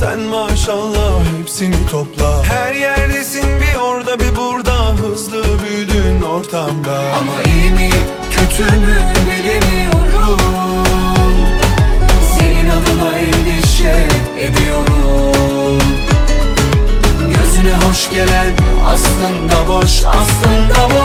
sen maşallah hepsini topla. Her yerdesin bir orada bir burada Hızlı büyüdün ortamda. Ama iyi mi kötü mü bilemiyorum. Senin adına endişe ediyorum. Gözüne hoş gelen aslında boş aslında boş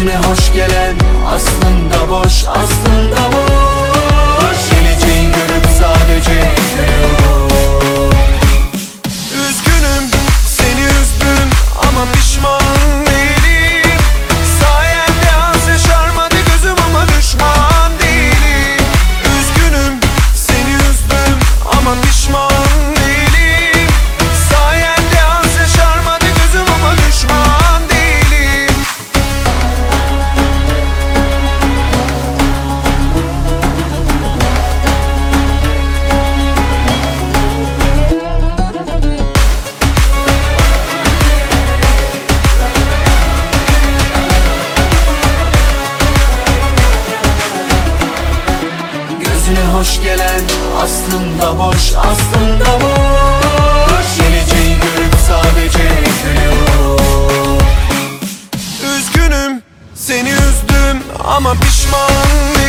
Gözüne hoş gelen aslında boş aslında boş hoş gelen aslında boş aslında boş. Geleceği görüp sadece gülüyorum Üzgünüm seni üzdüm ama pişman